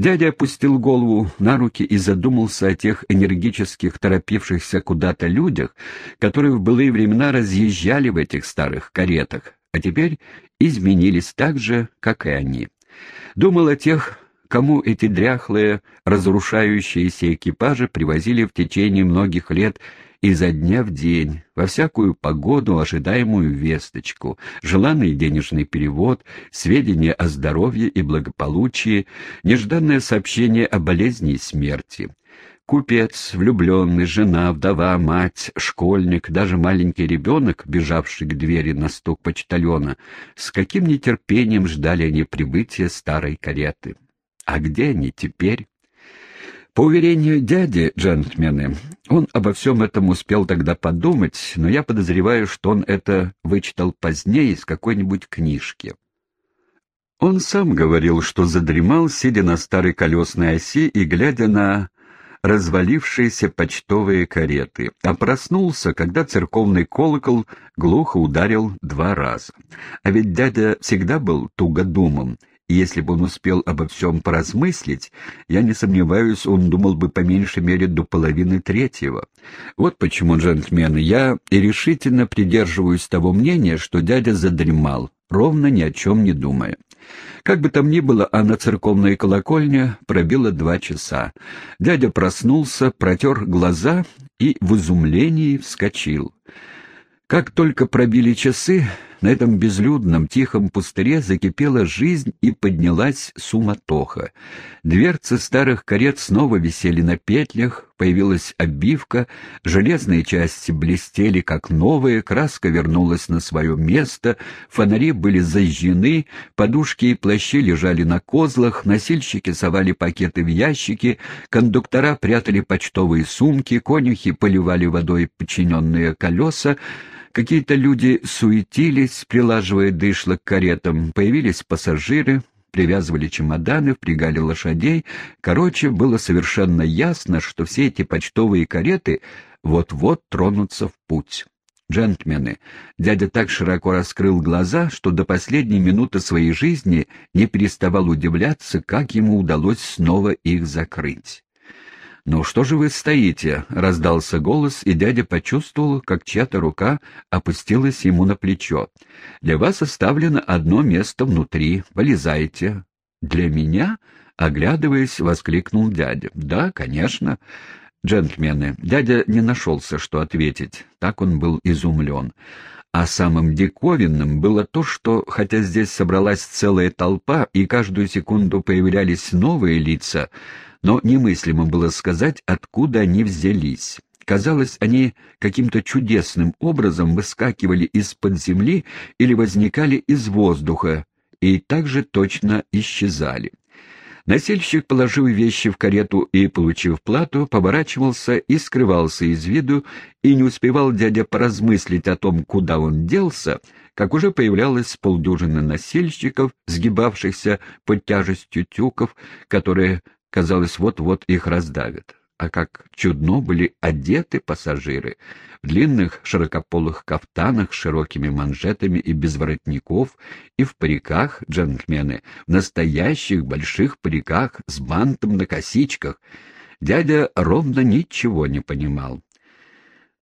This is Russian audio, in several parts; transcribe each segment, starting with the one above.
Дядя опустил голову на руки и задумался о тех энергических, торопившихся куда-то людях, которые в былые времена разъезжали в этих старых каретах, а теперь изменились так же, как и они. Думал о тех, кому эти дряхлые, разрушающиеся экипажи привозили в течение многих лет изо дня в день, во всякую погоду ожидаемую весточку, желанный денежный перевод, сведения о здоровье и благополучии, нежданное сообщение о болезни и смерти. Купец, влюбленный, жена, вдова, мать, школьник, даже маленький ребенок, бежавший к двери на стук почтальона, с каким нетерпением ждали они прибытия старой кареты. А где они теперь? По уверению дяди, джентльмены, он обо всем этом успел тогда подумать, но я подозреваю, что он это вычитал позднее из какой-нибудь книжки. Он сам говорил, что задремал, сидя на старой колесной оси и глядя на развалившиеся почтовые кареты, а проснулся, когда церковный колокол глухо ударил два раза. А ведь дядя всегда был тугодумом, если бы он успел обо всем поразмыслить, я не сомневаюсь, он думал бы по меньшей мере до половины третьего. Вот почему, джентльмены, я и решительно придерживаюсь того мнения, что дядя задремал, ровно ни о чем не думая. Как бы там ни было, а на церковной колокольне пробило два часа. Дядя проснулся, протер глаза и в изумлении вскочил. Как только пробили часы, на этом безлюдном, тихом пустыре закипела жизнь и поднялась суматоха. Дверцы старых карет снова висели на петлях, появилась обивка, железные части блестели, как новые, краска вернулась на свое место, фонари были зажжены, подушки и плащи лежали на козлах, носильщики совали пакеты в ящики, кондуктора прятали почтовые сумки, конюхи поливали водой подчиненные колеса, Какие-то люди суетились, прилаживая дышло к каретам. Появились пассажиры, привязывали чемоданы, впрягали лошадей. Короче, было совершенно ясно, что все эти почтовые кареты вот-вот тронутся в путь. Джентльмены, дядя так широко раскрыл глаза, что до последней минуты своей жизни не переставал удивляться, как ему удалось снова их закрыть. «Ну что же вы стоите?» — раздался голос, и дядя почувствовал, как чья-то рука опустилась ему на плечо. «Для вас оставлено одно место внутри. Вылезайте». «Для меня?» — оглядываясь, воскликнул дядя. «Да, конечно». «Джентльмены, дядя не нашелся, что ответить. Так он был изумлен. А самым диковинным было то, что, хотя здесь собралась целая толпа и каждую секунду появлялись новые лица, но немыслимо было сказать, откуда они взялись. Казалось, они каким-то чудесным образом выскакивали из-под земли или возникали из воздуха и также точно исчезали. Носильщик, положив вещи в карету и получив плату, поворачивался и скрывался из виду, и не успевал дядя поразмыслить о том, куда он делся, как уже появлялось полдюжины носильщиков, сгибавшихся под тяжестью тюков, которые Казалось, вот-вот их раздавят. А как чудно были одеты пассажиры в длинных широкополых кафтанах с широкими манжетами и без воротников, и в париках джентльмены, в настоящих больших париках с бантом на косичках. Дядя ровно ничего не понимал.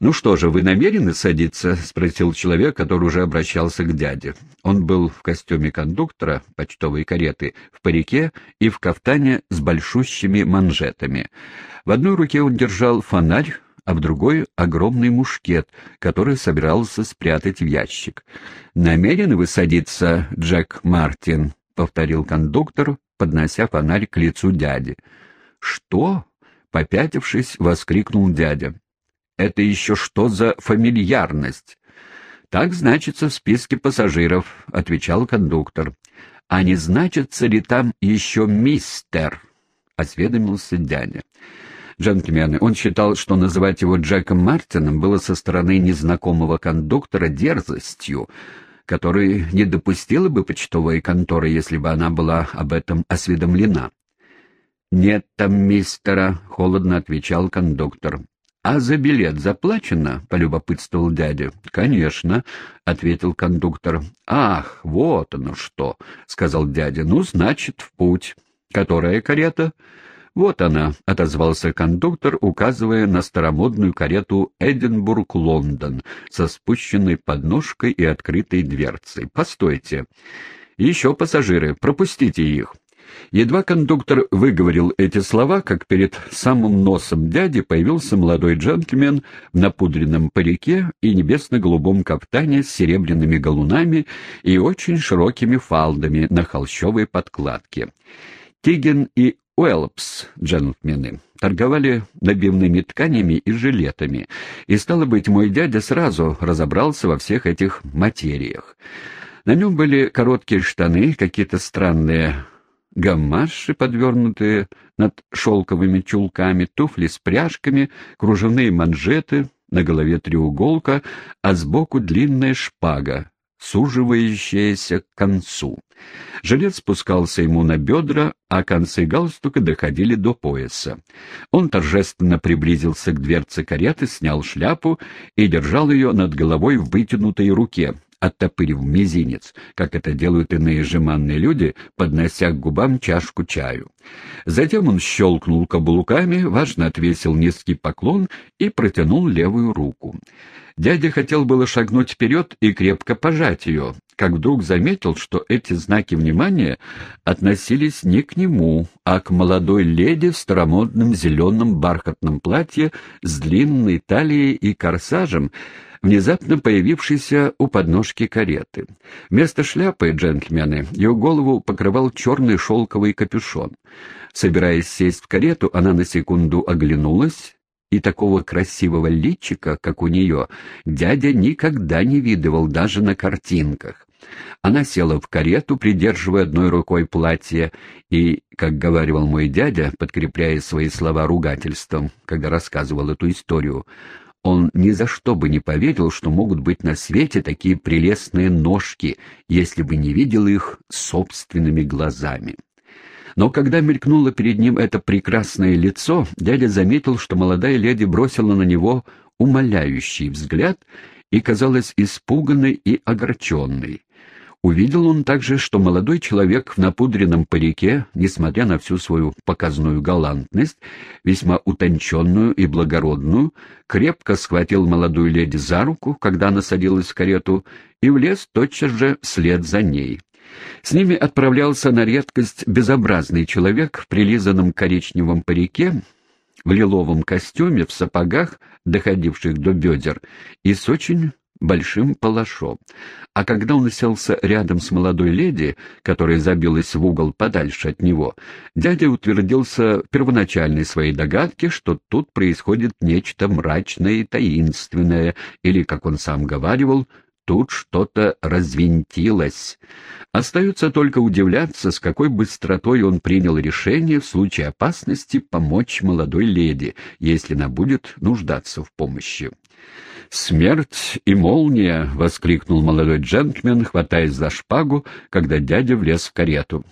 «Ну что же, вы намерены садиться?» — спросил человек, который уже обращался к дяде. Он был в костюме кондуктора почтовой кареты, в парике и в кафтане с большущими манжетами. В одной руке он держал фонарь, а в другой — огромный мушкет, который собирался спрятать в ящик. «Намерены вы садиться, Джек Мартин?» — повторил кондуктор, поднося фонарь к лицу дяди. «Что?» — попятившись, воскликнул дядя. Это еще что за фамильярность? Так значится в списке пассажиров, отвечал кондуктор. А не значится ли там еще мистер? осведомился дядя. Джентльмены, он считал, что называть его Джеком Мартином было со стороны незнакомого кондуктора дерзостью, которой не допустила бы почтовая контора, если бы она была об этом осведомлена. «Нет там мистера», — холодно отвечал кондуктор. «А за билет заплачено?» — полюбопытствовал дядя. «Конечно», — ответил кондуктор. «Ах, вот оно что!» — сказал дядя. «Ну, значит, в путь». «Которая карета?» «Вот она», — отозвался кондуктор, указывая на старомодную карету «Эдинбург-Лондон» со спущенной подножкой и открытой дверцей. «Постойте. Еще пассажиры. Пропустите их». Едва кондуктор выговорил эти слова, как перед самым носом дяди появился молодой джентльмен в напудренном парике и небесно-голубом кафтане с серебряными галунами и очень широкими фалдами на холщовой подкладке. Тиген и Уэллпс, джентльмены, торговали набивными тканями и жилетами, и, стало быть, мой дядя сразу разобрался во всех этих материях. На нем были короткие штаны, какие-то странные гаммаши, подвернутые над шелковыми чулками, туфли с пряжками, кружевные манжеты, на голове треуголка, а сбоку длинная шпага, суживающаяся к концу. Жилет спускался ему на бедра, а концы галстука доходили до пояса. Он торжественно приблизился к дверце кареты, снял шляпу и держал ее над головой в вытянутой руке, оттопырив мизинец, как это делают иные жеманные люди, поднося к губам чашку чаю. Затем он щелкнул каблуками, важно отвесил низкий поклон и протянул левую руку. Дядя хотел было шагнуть вперед и крепко пожать ее, как вдруг заметил, что эти знаки внимания относились не к нему, а к молодой леди в старомодном зеленом бархатном платье с длинной талией и корсажем, внезапно появившейся у подножки кареты. Вместо шляпы джентльмены ее голову покрывал черный шелковый капюшон. Собираясь сесть в карету, она на секунду оглянулась, и такого красивого личика, как у нее, дядя никогда не видывал даже на картинках. Она села в карету, придерживая одной рукой платье, и, как говаривал мой дядя, подкрепляя свои слова ругательством, когда рассказывал эту историю, он ни за что бы не поверил, что могут быть на свете такие прелестные ножки, если бы не видел их собственными глазами. Но когда мелькнуло перед ним это прекрасное лицо, дядя заметил, что молодая леди бросила на него умоляющий взгляд и казалась испуганной и огорченной. Увидел он также, что молодой человек в напудренном парике, несмотря на всю свою показную галантность, весьма утонченную и благородную, крепко схватил молодую леди за руку, когда она садилась в карету, и влез тотчас же вслед за ней. С ними отправлялся на редкость безобразный человек в прилизанном коричневом парике, в лиловом костюме, в сапогах, доходивших до бедер, и с очень большим палашом. А когда он уселся рядом с молодой леди, которая забилась в угол подальше от него, дядя утвердился в первоначальной своей догадке, что тут происходит нечто мрачное и таинственное, или, как он сам говаривал, тут что-то развинтилось. Остается только удивляться, с какой быстротой он принял решение в случае опасности помочь молодой леди, если она будет нуждаться в помощи. «Смерть и молния!» — воскликнул молодой джентльмен, хватаясь за шпагу, когда дядя влез в карету.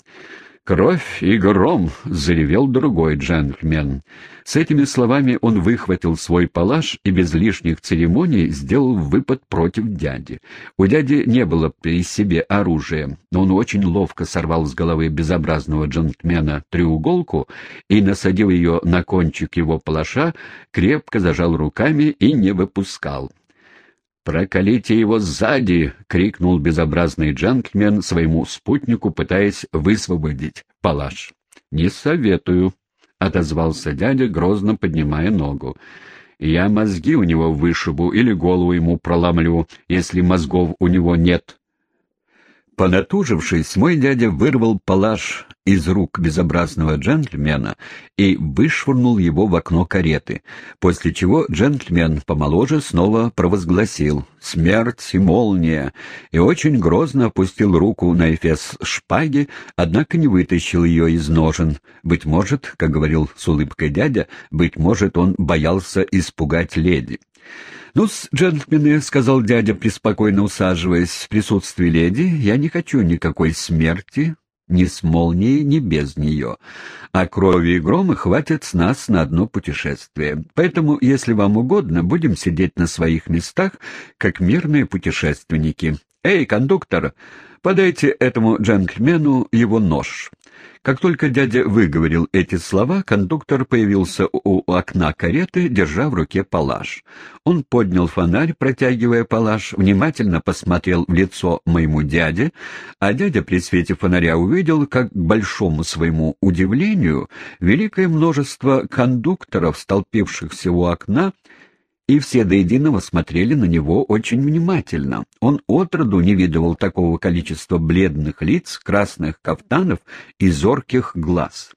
«Кровь и гром!» — заревел другой джентльмен. С этими словами он выхватил свой палаш и без лишних церемоний сделал выпад против дяди. У дяди не было при себе оружия, но он очень ловко сорвал с головы безобразного джентльмена треуголку и, насадив ее на кончик его палаша, крепко зажал руками и не выпускал. «Прокалите его сзади!» — крикнул безобразный джентльмен своему спутнику, пытаясь высвободить палаш. «Не советую», — отозвался дядя, грозно поднимая ногу. «Я мозги у него вышибу или голову ему проломлю, если мозгов у него нет». Понатужившись, мой дядя вырвал палаш из рук безобразного джентльмена и вышвырнул его в окно кареты, после чего джентльмен помоложе снова провозгласил «Смерть и молния!» и очень грозно опустил руку на эфес шпаги, однако не вытащил ее из ножен. Быть может, как говорил с улыбкой дядя, быть может, он боялся испугать леди. «Ну-с, джентльмены», — сказал дядя, преспокойно усаживаясь в присутствии леди, — «я не хочу никакой смерти, ни с молнией, ни без нее. А крови и грома хватит с нас на одно путешествие. Поэтому, если вам угодно, будем сидеть на своих местах, как мирные путешественники. Эй, кондуктор, подайте этому джентльмену его нож». Как только дядя выговорил эти слова, кондуктор появился у окна кареты, держа в руке палаш. Он поднял фонарь, протягивая палаш, внимательно посмотрел в лицо моему дяде, а дядя при свете фонаря увидел, как, к большому своему удивлению, великое множество кондукторов, столпившихся у окна, и все до единого смотрели на него очень внимательно. Он отроду не видывал такого количества бледных лиц, красных кафтанов и зорких глаз.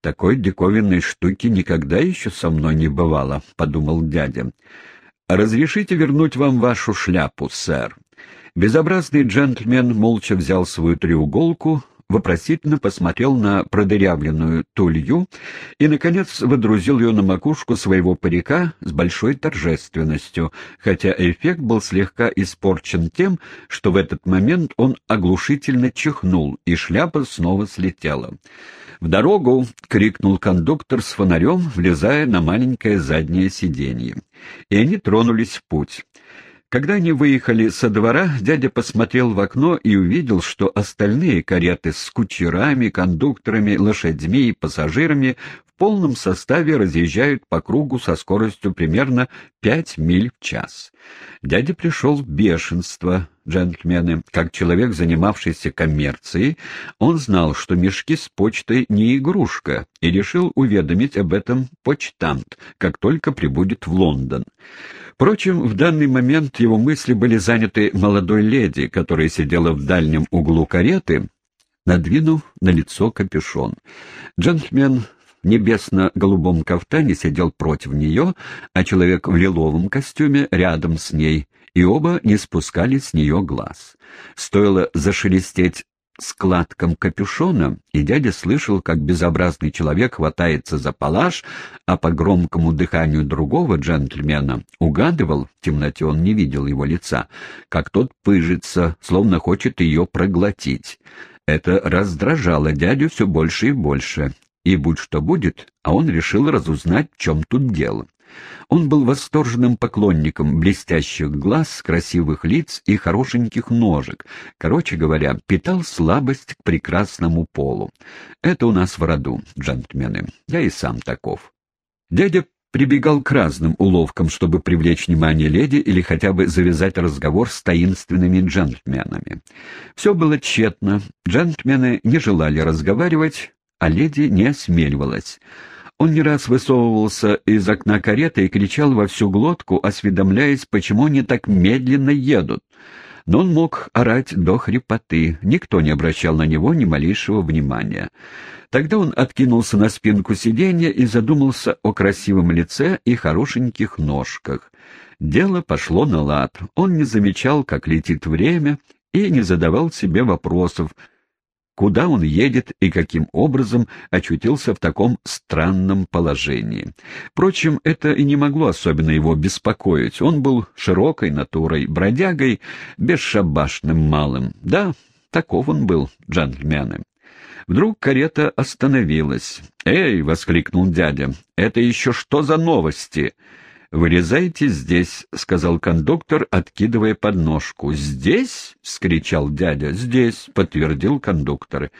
«Такой диковинной штуки никогда еще со мной не бывало», — подумал дядя. «Разрешите вернуть вам вашу шляпу, сэр?» Безобразный джентльмен молча взял свою треуголку, вопросительно посмотрел на продырявленную тулью и, наконец, водрузил ее на макушку своего парика с большой торжественностью, хотя эффект был слегка испорчен тем, что в этот момент он оглушительно чихнул, и шляпа снова слетела. «В дорогу!» — крикнул кондуктор с фонарем, влезая на маленькое заднее сиденье. И они тронулись в путь. Когда они выехали со двора, дядя посмотрел в окно и увидел, что остальные кареты с кучерами, кондукторами, лошадьми и пассажирами в полном составе разъезжают по кругу со скоростью примерно пять миль в час. Дядя пришел в бешенство, джентльмены. Как человек, занимавшийся коммерцией, он знал, что мешки с почтой не игрушка, и решил уведомить об этом почтамт, как только прибудет в Лондон. Впрочем, в данный момент его мысли были заняты молодой леди, которая сидела в дальнем углу кареты, надвинув на лицо капюшон. Джентльмен небесно-голубом кафтане сидел против нее, а человек в лиловом костюме рядом с ней, и оба не спускали с нее глаз. Стоило зашелестеть складкам капюшона, и дядя слышал, как безобразный человек хватается за палаш, а по громкому дыханию другого джентльмена угадывал, в темноте он не видел его лица, как тот пыжится, словно хочет ее проглотить. Это раздражало дядю все больше и больше, и будь что будет, а он решил разузнать, в чем тут дело. Он был восторженным поклонником блестящих глаз, красивых лиц и хорошеньких ножек. Короче говоря, питал слабость к прекрасному полу. Это у нас в роду, джентльмены. Я и сам таков. Дядя прибегал к разным уловкам, чтобы привлечь внимание леди или хотя бы завязать разговор с таинственными джентльменами. Все было тщетно. Джентльмены не желали разговаривать, а леди не осмеливалась. Он не раз высовывался из окна кареты и кричал во всю глотку, осведомляясь, почему они так медленно едут. Но он мог орать до хрипоты, никто не обращал на него ни малейшего внимания. Тогда он откинулся на спинку сиденья и задумался о красивом лице и хорошеньких ножках. Дело пошло на лад. Он не замечал, как летит время, и не задавал себе вопросов, куда он едет и каким образом очутился в таком странном положении. Впрочем, это и не могло особенно его беспокоить. Он был широкой натурой, бродягой, бесшабашным малым. Да, таков он был, джентльмены. Вдруг карета остановилась. «Эй!» — воскликнул дядя. «Это еще что за новости?» «Вылезайте здесь», — сказал кондуктор, откидывая подножку. «Здесь?» — скричал дядя. «Здесь», — подтвердил кондуктор.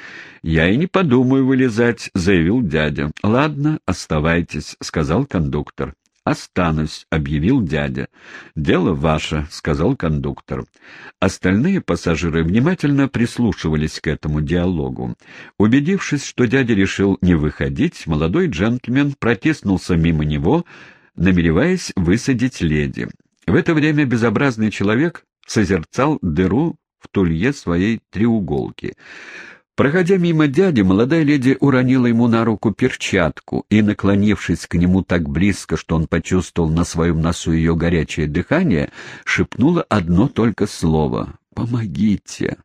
«Я и не подумаю вылезать», — заявил дядя. «Ладно, оставайтесь», — сказал кондуктор. «Останусь», — объявил дядя. «Дело ваше», — сказал кондуктор. Остальные пассажиры внимательно прислушивались к этому диалогу. Убедившись, что дядя решил не выходить, молодой джентльмен протиснулся мимо него, — намереваясь высадить леди. В это время безобразный человек созерцал дыру в тулье своей треуголки. Проходя мимо дяди, молодая леди уронила ему на руку перчатку и, наклонившись к нему так близко, что он почувствовал на своем носу ее горячее дыхание, шепнула одно только слово «Помогите».